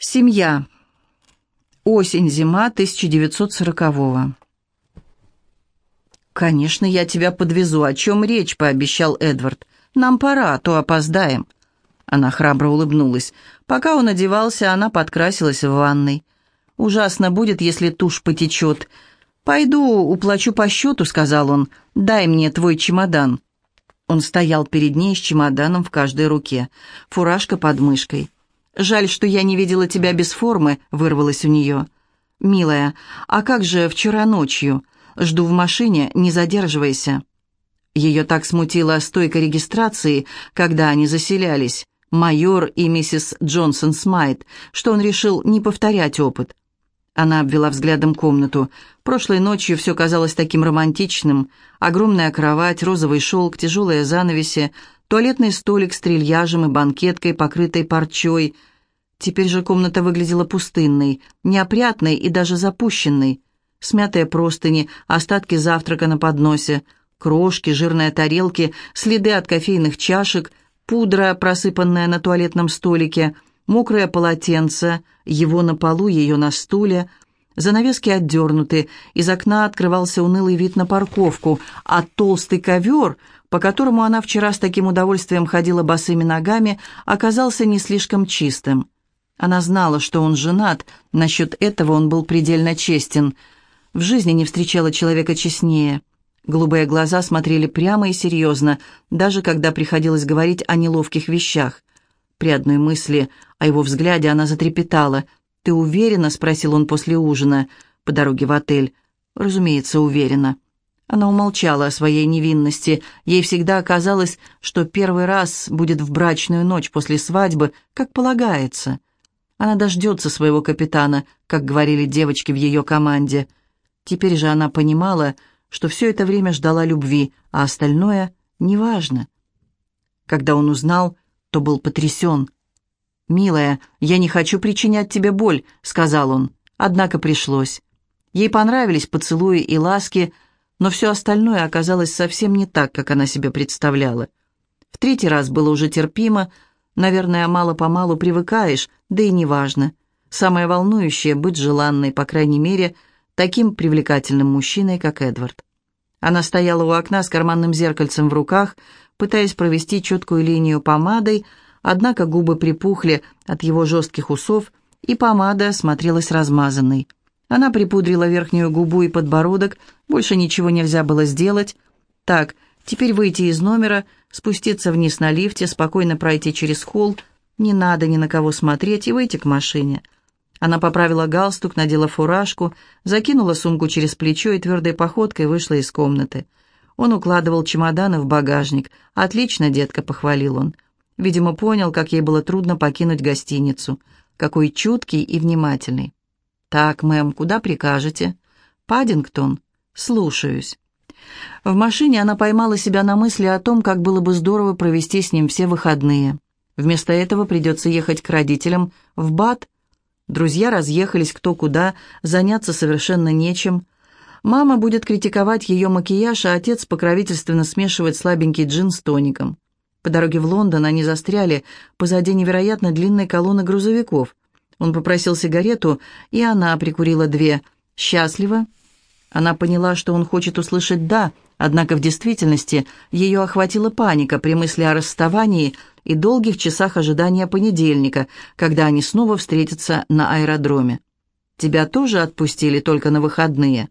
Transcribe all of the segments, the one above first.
Семья. Осень-зима 1940-го. «Конечно, я тебя подвезу. О чем речь?» — пообещал Эдвард. «Нам пора, а то опоздаем». Она храбро улыбнулась. Пока он одевался, она подкрасилась в ванной. «Ужасно будет, если тушь потечет. Пойду, уплачу по счету», — сказал он. «Дай мне твой чемодан». Он стоял перед ней с чемоданом в каждой руке, фуражка под мышкой. «Жаль, что я не видела тебя без формы», — вырвалось у нее. «Милая, а как же вчера ночью? Жду в машине, не задерживайся». Ее так смутила стойка регистрации, когда они заселялись, майор и миссис Джонсон Смайт, что он решил не повторять опыт. Она обвела взглядом комнату. Прошлой ночью все казалось таким романтичным. Огромная кровать, розовый шелк, тяжелые занавеси, туалетный столик с трильяжем и банкеткой, покрытой парчой — Теперь же комната выглядела пустынной, неопрятной и даже запущенной. Смятые простыни, остатки завтрака на подносе, крошки, жирные тарелки, следы от кофейных чашек, пудра, просыпанная на туалетном столике, мокрое полотенце, его на полу, ее на стуле. Занавески отдернуты, из окна открывался унылый вид на парковку, а толстый ковер, по которому она вчера с таким удовольствием ходила босыми ногами, оказался не слишком чистым. Она знала, что он женат, насчет этого он был предельно честен. В жизни не встречала человека честнее. Голубые глаза смотрели прямо и серьезно, даже когда приходилось говорить о неловких вещах. При одной мысли о его взгляде она затрепетала. «Ты уверена?» — спросил он после ужина по дороге в отель. «Разумеется, уверена». Она умолчала о своей невинности. Ей всегда казалось, что первый раз будет в брачную ночь после свадьбы, как полагается. Она дождется своего капитана, как говорили девочки в ее команде. Теперь же она понимала, что все это время ждала любви, а остальное неважно. Когда он узнал, то был потрясен. «Милая, я не хочу причинять тебе боль», — сказал он. Однако пришлось. Ей понравились поцелуи и ласки, но все остальное оказалось совсем не так, как она себе представляла. В третий раз было уже терпимо, Наверное, мало-помалу привыкаешь, да и неважно. Самое волнующее — быть желанной, по крайней мере, таким привлекательным мужчиной, как Эдвард. Она стояла у окна с карманным зеркальцем в руках, пытаясь провести четкую линию помадой, однако губы припухли от его жестких усов, и помада смотрелась размазанной. Она припудрила верхнюю губу и подбородок, больше ничего нельзя было сделать. Так, теперь выйти из номера — спуститься вниз на лифте, спокойно пройти через холл, не надо ни на кого смотреть и выйти к машине. Она поправила галстук, надела фуражку, закинула сумку через плечо и твердой походкой вышла из комнаты. Он укладывал чемоданы в багажник. «Отлично, детка», — похвалил он. Видимо, понял, как ей было трудно покинуть гостиницу. Какой чуткий и внимательный. «Так, мэм, куда прикажете?» «Паддингтон?» «Слушаюсь». В машине она поймала себя на мысли о том, как было бы здорово провести с ним все выходные. Вместо этого придется ехать к родителям в Бат. Друзья разъехались кто куда, заняться совершенно нечем. Мама будет критиковать ее макияж, а отец покровительственно смешивать слабенький джин с тоником. По дороге в Лондон они застряли позади невероятно длинной колонны грузовиков. Он попросил сигарету, и она прикурила две. «Счастливо?» Она поняла, что он хочет услышать «да», однако в действительности ее охватила паника при мысли о расставании и долгих часах ожидания понедельника, когда они снова встретятся на аэродроме. «Тебя тоже отпустили только на выходные?»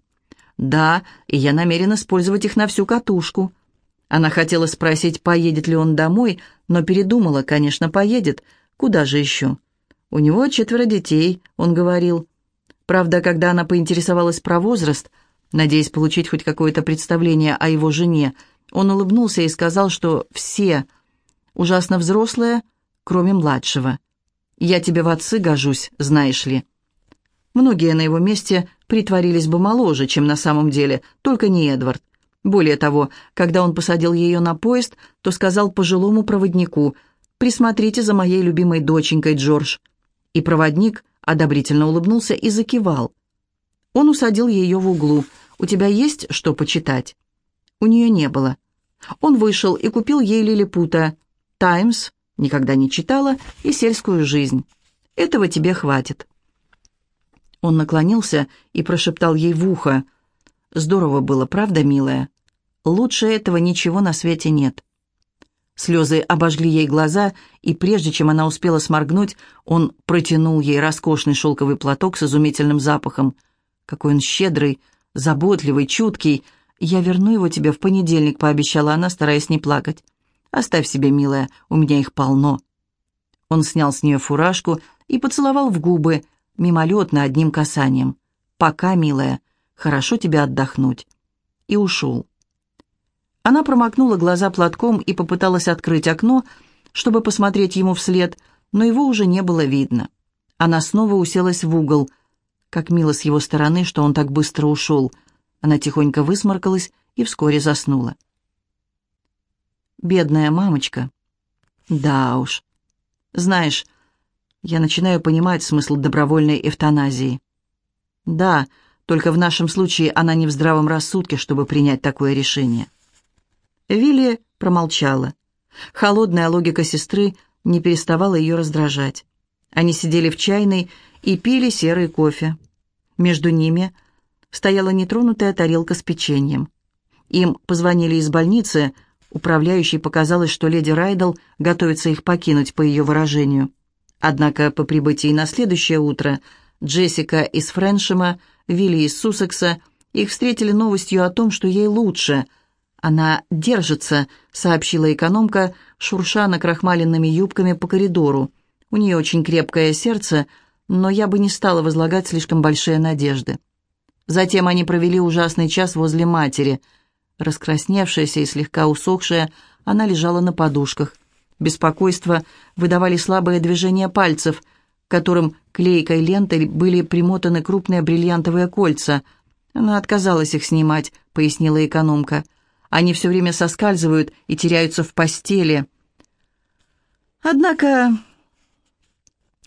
«Да, и я намерен использовать их на всю катушку». Она хотела спросить, поедет ли он домой, но передумала, конечно, поедет. Куда же еще? «У него четверо детей», — он говорил. Правда, когда она поинтересовалась про возраст — Надеясь получить хоть какое-то представление о его жене, он улыбнулся и сказал, что все ужасно взрослые, кроме младшего. «Я тебе в отцы гожусь, знаешь ли». Многие на его месте притворились бы моложе, чем на самом деле, только не Эдвард. Более того, когда он посадил ее на поезд, то сказал пожилому проводнику «Присмотрите за моей любимой доченькой, Джордж». И проводник одобрительно улыбнулся и закивал. Он усадил ее в углу. «У тебя есть что почитать?» У нее не было. Он вышел и купил ей лилипута. «Таймс», никогда не читала, и «Сельскую жизнь». Этого тебе хватит». Он наклонился и прошептал ей в ухо. «Здорово было, правда, милая? Лучше этого ничего на свете нет». Слезы обожгли ей глаза, и прежде чем она успела сморгнуть, он протянул ей роскошный шелковый платок с изумительным запахом. Какой он щедрый, заботливый, чуткий. «Я верну его тебе в понедельник», — пообещала она, стараясь не плакать. «Оставь себе, милая, у меня их полно». Он снял с нее фуражку и поцеловал в губы, мимолетно одним касанием. «Пока, милая, хорошо тебе отдохнуть». И ушел. Она промокнула глаза платком и попыталась открыть окно, чтобы посмотреть ему вслед, но его уже не было видно. Она снова уселась в угол. Как мило с его стороны, что он так быстро ушел. Она тихонько высморкалась и вскоре заснула. Бедная мамочка. Да уж. Знаешь, я начинаю понимать смысл добровольной эвтаназии. Да, только в нашем случае она не в здравом рассудке, чтобы принять такое решение. Вилли промолчала. Холодная логика сестры не переставала ее раздражать. Они сидели в чайной и пили серый кофе. Между ними стояла нетронутая тарелка с печеньем. Им позвонили из больницы, управляющей показалось, что леди Райдл готовится их покинуть, по ее выражению. Однако по прибытии на следующее утро Джессика из Френшема, Вилли из Суссекса их встретили новостью о том, что ей лучше – «Она держится», — сообщила экономка, шурша накрахмаленными юбками по коридору. «У нее очень крепкое сердце, но я бы не стала возлагать слишком большие надежды». Затем они провели ужасный час возле матери. Раскрасневшаяся и слегка усохшая, она лежала на подушках. Беспокойство выдавали слабые движения пальцев, которым клейкой лентой были примотаны крупные бриллиантовые кольца. «Она отказалась их снимать», — пояснила экономка. «Экономка». Они все время соскальзывают и теряются в постели. Однако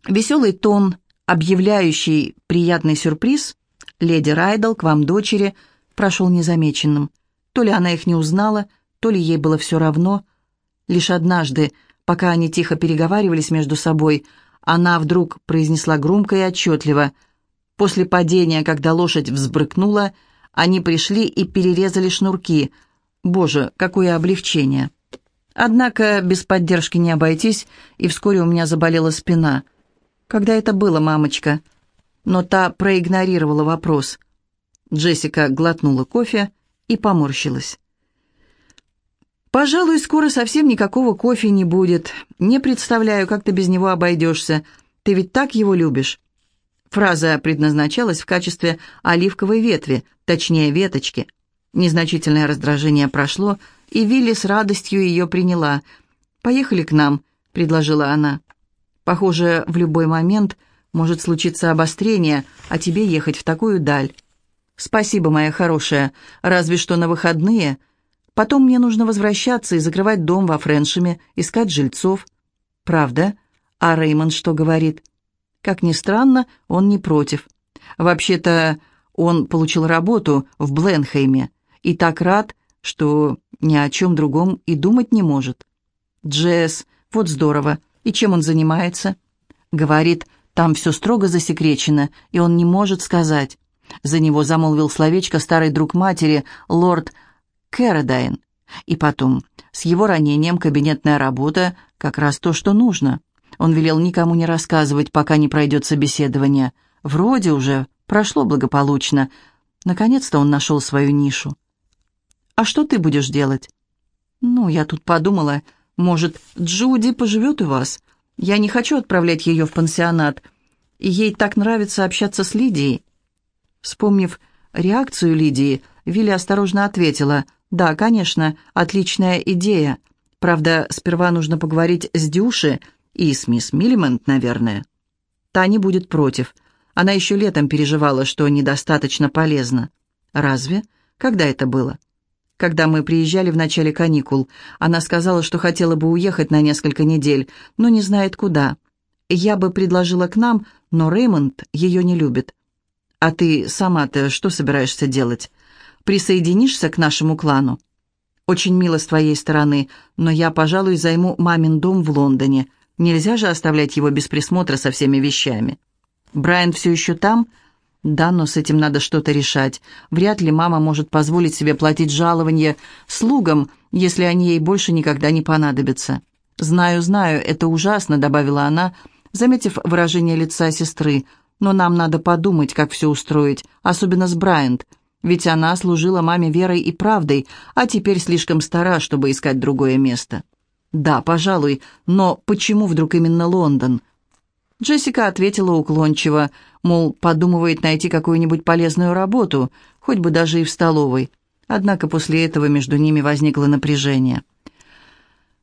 веселый тон, объявляющий приятный сюрприз, «Леди Райдл, к вам дочери», прошел незамеченным. То ли она их не узнала, то ли ей было все равно. Лишь однажды, пока они тихо переговаривались между собой, она вдруг произнесла громко и отчетливо. После падения, когда лошадь взбрыкнула, они пришли и перерезали шнурки — Боже, какое облегчение! Однако без поддержки не обойтись, и вскоре у меня заболела спина. Когда это было, мамочка? Но та проигнорировала вопрос. Джессика глотнула кофе и поморщилась. «Пожалуй, скоро совсем никакого кофе не будет. Не представляю, как ты без него обойдешься. Ты ведь так его любишь». Фраза предназначалась в качестве оливковой ветви, точнее веточки – Незначительное раздражение прошло, и Вилли с радостью ее приняла. «Поехали к нам», — предложила она. «Похоже, в любой момент может случиться обострение, а тебе ехать в такую даль». «Спасибо, моя хорошая, разве что на выходные. Потом мне нужно возвращаться и закрывать дом во Френшеме, искать жильцов». «Правда? А Реймонд что говорит?» Как ни странно, он не против. Вообще-то он получил работу в Бленхейме и так рад, что ни о чем другом и думать не может. Джесс, вот здорово. И чем он занимается? Говорит, там все строго засекречено, и он не может сказать. За него замолвил словечко старый друг матери, лорд Кэродайн. И потом, с его ранением кабинетная работа как раз то, что нужно. Он велел никому не рассказывать, пока не пройдет собеседование. Вроде уже прошло благополучно. Наконец-то он нашел свою нишу. А что ты будешь делать?» «Ну, я тут подумала, может, Джуди поживет у вас? Я не хочу отправлять ее в пансионат. Ей так нравится общаться с Лидией». Вспомнив реакцию Лидии, Вилли осторожно ответила, «Да, конечно, отличная идея. Правда, сперва нужно поговорить с Дюши и с мисс Миллимент, наверное». Та не будет против. Она еще летом переживала, что недостаточно полезно. «Разве? Когда это было?» Когда мы приезжали в начале каникул. Она сказала, что хотела бы уехать на несколько недель, но не знает куда. Я бы предложила к нам, но Реймонд ее не любит. А ты сама-то что собираешься делать? Присоединишься к нашему клану? Очень мило с твоей стороны, но я, пожалуй, займу мамин дом в Лондоне. Нельзя же оставлять его без присмотра со всеми вещами. Брайан все еще там? Да, но с этим надо что-то решать. Вряд ли мама может позволить себе платить жалование слугам, если они ей больше никогда не понадобятся. «Знаю, знаю, это ужасно», — добавила она, заметив выражение лица сестры. «Но нам надо подумать, как все устроить, особенно с Брайант. Ведь она служила маме верой и правдой, а теперь слишком стара, чтобы искать другое место». «Да, пожалуй, но почему вдруг именно Лондон?» Джессика ответила уклончиво, мол, подумывает найти какую-нибудь полезную работу, хоть бы даже и в столовой. Однако после этого между ними возникло напряжение.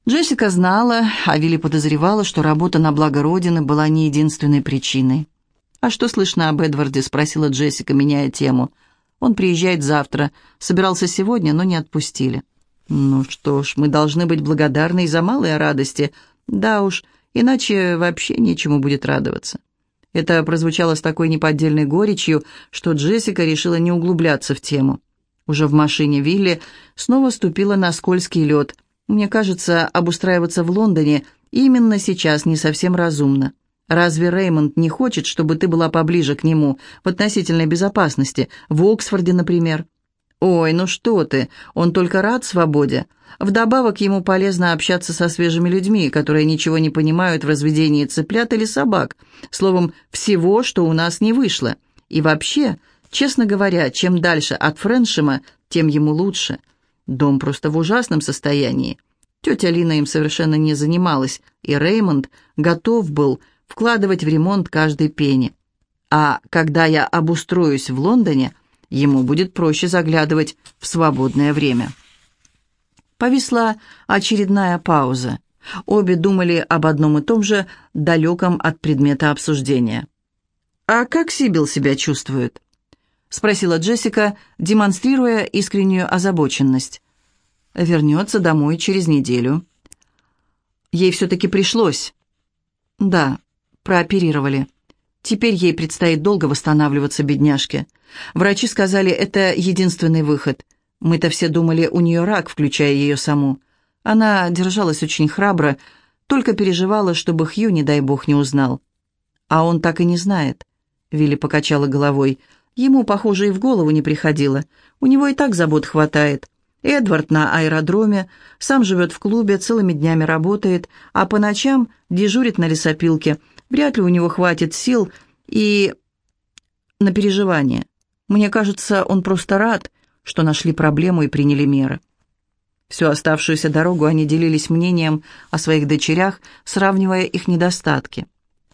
Джессика знала, а Вилли подозревала, что работа на благо Родины была не единственной причиной. «А что слышно об Эдварде?» — спросила Джессика, меняя тему. «Он приезжает завтра. Собирался сегодня, но не отпустили». «Ну что ж, мы должны быть благодарны и за малые радости. Да уж, иначе вообще нечему будет радоваться». Это прозвучало с такой неподдельной горечью, что Джессика решила не углубляться в тему. Уже в машине Вилли снова ступила на скользкий лед. «Мне кажется, обустраиваться в Лондоне именно сейчас не совсем разумно. Разве Реймонд не хочет, чтобы ты была поближе к нему, в относительной безопасности, в Оксфорде, например?» «Ой, ну что ты, он только рад свободе. Вдобавок ему полезно общаться со свежими людьми, которые ничего не понимают в разведении цыплят или собак. Словом, всего, что у нас не вышло. И вообще, честно говоря, чем дальше от Френшема, тем ему лучше. Дом просто в ужасном состоянии. Тетя Лина им совершенно не занималась, и Реймонд готов был вкладывать в ремонт каждый пенни. А когда я обустроюсь в Лондоне – ему будет проще заглядывать в свободное время. Повисла очередная пауза. Обе думали об одном и том же, далеком от предмета обсуждения. «А как Сибил себя чувствует?» — спросила Джессика, демонстрируя искреннюю озабоченность. «Вернется домой через неделю». «Ей все-таки пришлось». «Да, прооперировали». Теперь ей предстоит долго восстанавливаться, бедняжке. Врачи сказали, это единственный выход. Мы-то все думали, у нее рак, включая ее саму. Она держалась очень храбро, только переживала, чтобы Хью, не дай бог, не узнал. А он так и не знает. Вилли покачала головой. Ему, похоже, и в голову не приходило. У него и так забот хватает. Эдвард на аэродроме, сам живет в клубе, целыми днями работает, а по ночам дежурит на лесопилке – Вряд ли у него хватит сил и на переживание. Мне кажется, он просто рад, что нашли проблему и приняли меры. Всю оставшуюся дорогу они делились мнением о своих дочерях, сравнивая их недостатки.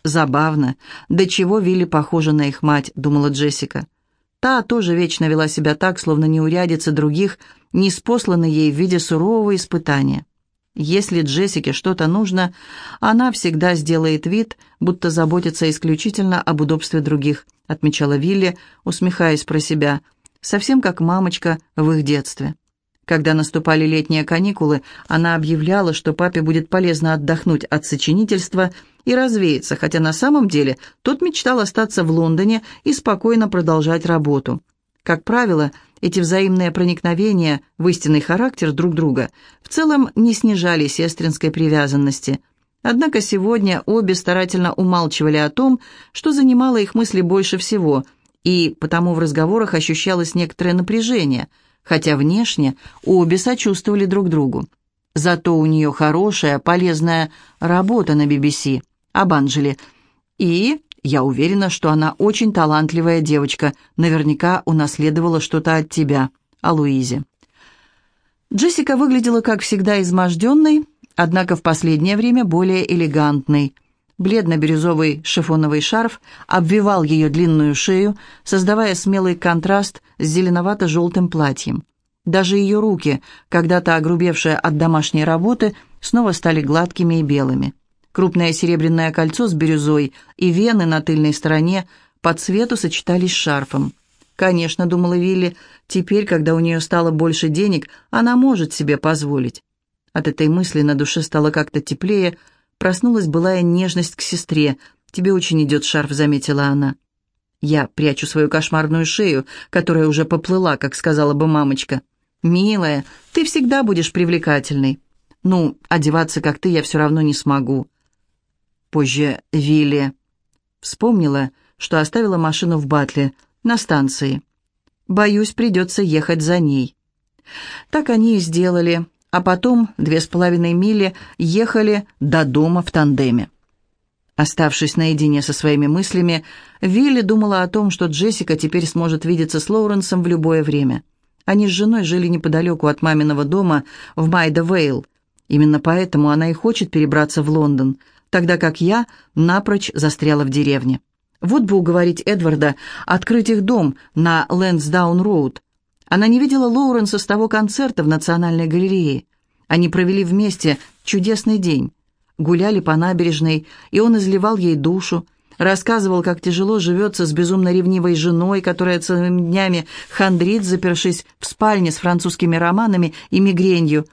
«Забавно. До чего Вилли похожа на их мать», — думала Джессика. Та тоже вечно вела себя так, словно неурядицы других не спосланы ей в виде сурового испытания. Если Джессике что-то нужно, она всегда сделает вид, будто заботится исключительно об удобстве других, отмечала Вилли, усмехаясь про себя, совсем как мамочка в их детстве. Когда наступали летние каникулы, она объявляла, что папе будет полезно отдохнуть от сочинительства и развеяться, хотя на самом деле тот мечтал остаться в Лондоне и спокойно продолжать работу. Как правило, эти взаимные проникновения в истинный характер друг друга в целом не снижали сестринской привязанности. Однако сегодня обе старательно умалчивали о том, что занимало их мысли больше всего, и потому в разговорах ощущалось некоторое напряжение, хотя внешне обе сочувствовали друг другу. Зато у нее хорошая, полезная работа на BBC об Анжеле, и я уверена, что она очень талантливая девочка, наверняка унаследовала что-то от тебя, о Луизе». Джессика выглядела, как всегда, изможденной, однако в последнее время более элегантной. Бледно-бирюзовый шифоновый шарф обвивал ее длинную шею, создавая смелый контраст с зеленовато-желтым платьем. Даже ее руки, когда-то огрубевшие от домашней работы, снова стали гладкими и белыми. Крупное серебряное кольцо с бирюзой и вены на тыльной стороне по цвету сочетались с шарфом. Конечно, думала Вилли, теперь, когда у нее стало больше денег, она может себе позволить. От этой мысли на душе стало как-то теплее, проснулась былая нежность к сестре. «Тебе очень идет шарф», — заметила она. Я прячу свою кошмарную шею, которая уже поплыла, как сказала бы мамочка. «Милая, ты всегда будешь привлекательной. Ну, одеваться, как ты, я все равно не смогу. Позже Вилли вспомнила, что оставила машину в Батле, на станции. Боюсь, придется ехать за ней. Так они и сделали, а потом две с половиной мили ехали до дома в тандеме. Оставшись наедине со своими мыслями, Вилли думала о том, что Джессика теперь сможет видеться с Лоуренсом в любое время. Они с женой жили неподалеку от маминого дома в Майда-Вейл. Именно поэтому она и хочет перебраться в Лондон, тогда как я напрочь застряла в деревне. Вот бы уговорить Эдварда открыть их дом на Лэнсдаун-Роуд. Она не видела Лоуренса с того концерта в Национальной галерее. Они провели вместе чудесный день. Гуляли по набережной, и он изливал ей душу, рассказывал, как тяжело живется с безумно ревнивой женой, которая целыми днями хандрит, запершись в спальне с французскими романами и мигренью,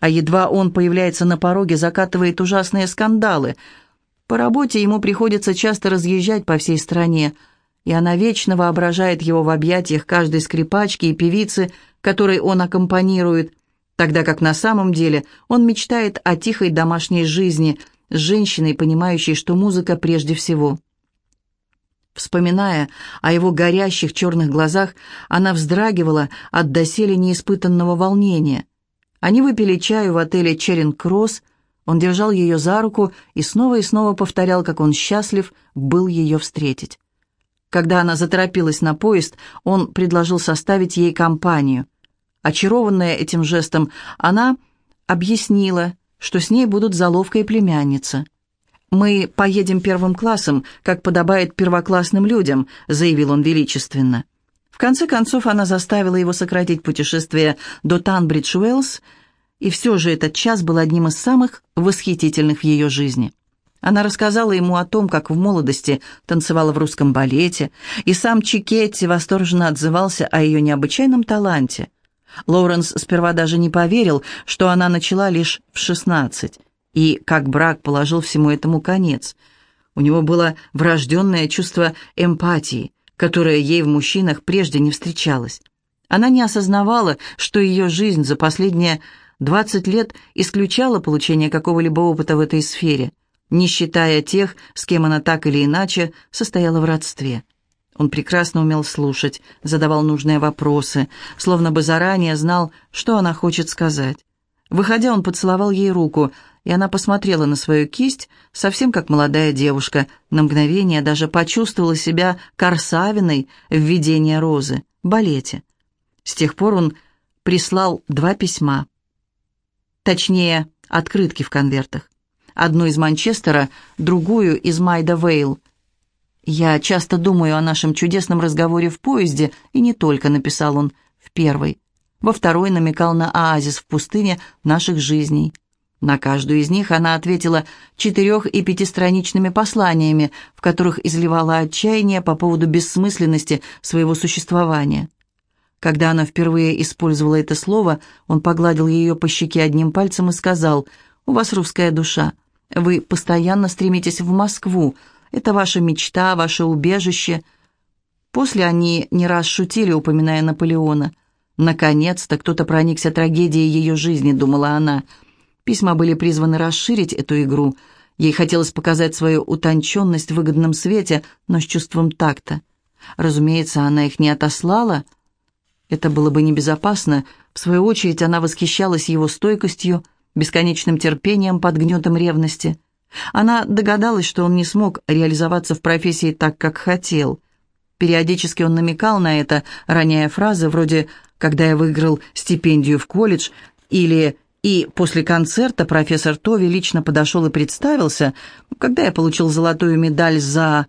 а едва он появляется на пороге, закатывает ужасные скандалы – по работе ему приходится часто разъезжать по всей стране, и она вечно воображает его в объятиях каждой скрипачки и певицы, которой он аккомпанирует, тогда как на самом деле он мечтает о тихой домашней жизни с женщиной, понимающей, что музыка прежде всего. Вспоминая о его горящих черных глазах, она вздрагивала от доселе неиспытанного волнения. Они выпили чаю в отеле «Черинг-Кросс», он держал ее за руку и снова и снова повторял, как он счастлив был ее встретить. Когда она заторопилась на поезд, он предложил составить ей компанию. Очарованная этим жестом, она объяснила, что с ней будут заловка и племянница. «Мы поедем первым классом, как подобает первоклассным людям», — заявил он величественно. В конце концов, она заставила его сократить путешествие до Танбридж-Уэллс, и все же этот час был одним из самых восхитительных в ее жизни. Она рассказала ему о том, как в молодости танцевала в русском балете, и сам Чикетти восторженно отзывался о ее необычайном таланте. Лоуренс сперва даже не поверил, что она начала лишь в шестнадцать, и как брак положил всему этому конец. У него было врожденное чувство эмпатии, которое ей в мужчинах прежде не встречалось. Она не осознавала, что ее жизнь за последние 20 лет исключала получение какого-либо опыта в этой сфере, не считая тех, с кем она так или иначе состояла в родстве. Он прекрасно умел слушать, задавал нужные вопросы, словно бы заранее знал, что она хочет сказать. Выходя, он поцеловал ей руку, и она посмотрела на свою кисть, совсем как молодая девушка, на мгновение даже почувствовала себя Корсавиной в видении розы, балете. С тех пор он прислал два письма. Точнее, открытки в конвертах. Одну из Манчестера, другую из Майда Вейл. «Я часто думаю о нашем чудесном разговоре в поезде, и не только», — написал он в первой. Во второй намекал на оазис в пустыне наших жизней. На каждую из них она ответила четырех- и пятистраничными посланиями, в которых изливала отчаяние по поводу бессмысленности своего существования. Когда она впервые использовала это слово, он погладил ее по щеке одним пальцем и сказал, «У вас русская душа. Вы постоянно стремитесь в Москву. Это ваша мечта, ваше убежище». После они не раз шутили, упоминая Наполеона. «Наконец-то кто-то проникся трагедией ее жизни», — думала она. Письма были призваны расширить эту игру. Ей хотелось показать свою утонченность в выгодном свете, но с чувством такта. Разумеется, она их не отослала — это было бы небезопасно. В свою очередь она восхищалась его стойкостью, бесконечным терпением под гнетом ревности. Она догадалась, что он не смог реализоваться в профессии так, как хотел. Периодически он намекал на это, роняя фразы вроде «когда я выиграл стипендию в колледж» или «и после концерта профессор Тови лично подошел и представился, когда я получил золотую медаль за...»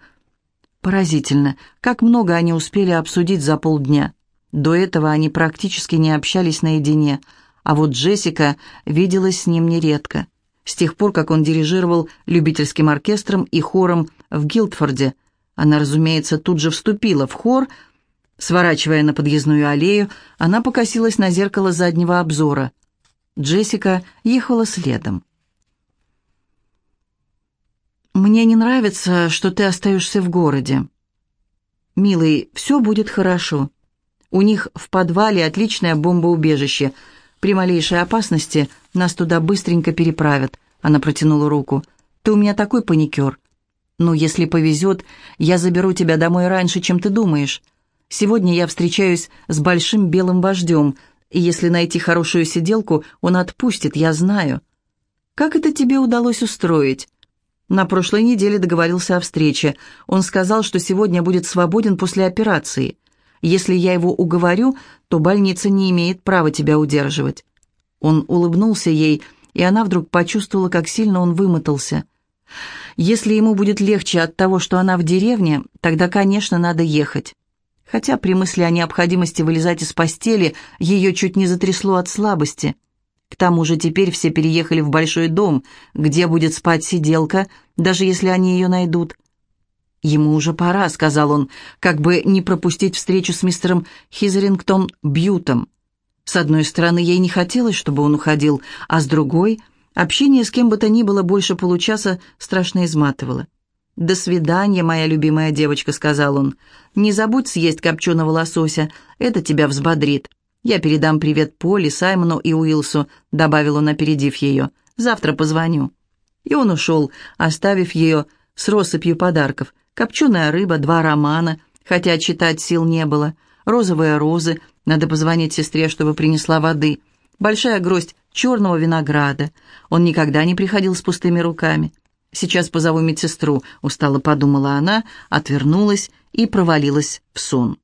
Поразительно, как много они успели обсудить за полдня. До этого они практически не общались наедине, а вот Джессика виделась с ним нередко. С тех пор, как он дирижировал любительским оркестром и хором в Гилдфорде, она, разумеется, тут же вступила в хор. Сворачивая на подъездную аллею, она покосилась на зеркало заднего обзора. Джессика ехала следом. «Мне не нравится, что ты остаешься в городе. Милый, все будет хорошо. У них в подвале отличное бомбоубежище. При малейшей опасности нас туда быстренько переправят. Она протянула руку. Ты у меня такой паникер. Ну, если повезет, я заберу тебя домой раньше, чем ты думаешь. Сегодня я встречаюсь с большим белым вождем, и если найти хорошую сиделку, он отпустит, я знаю. Как это тебе удалось устроить? На прошлой неделе договорился о встрече. Он сказал, что сегодня будет свободен после операции. Если я его уговорю, то больница не имеет права тебя удерживать. Он улыбнулся ей, и она вдруг почувствовала, как сильно он вымотался. Если ему будет легче от того, что она в деревне, тогда, конечно, надо ехать. Хотя при мысли о необходимости вылезать из постели ее чуть не затрясло от слабости. К тому же теперь все переехали в большой дом, где будет спать сиделка, даже если они ее найдут. «Ему уже пора», — сказал он, как бы не пропустить встречу с мистером Хизерингтон Бьютом. С одной стороны, ей не хотелось, чтобы он уходил, а с другой, общение с кем бы то ни было больше получаса страшно изматывало. «До свидания, моя любимая девочка», — сказал он. «Не забудь съесть копченого лосося, это тебя взбодрит. Я передам привет Поле, Саймону и Уилсу», — добавил он, опередив ее. «Завтра позвоню». И он ушел, оставив ее с россыпью подарков. Копченая рыба, два романа, хотя читать сил не было, розовые розы, надо позвонить сестре, чтобы принесла воды, большая гроздь черного винограда. Он никогда не приходил с пустыми руками. «Сейчас позову медсестру», — устало подумала она, отвернулась и провалилась в сон.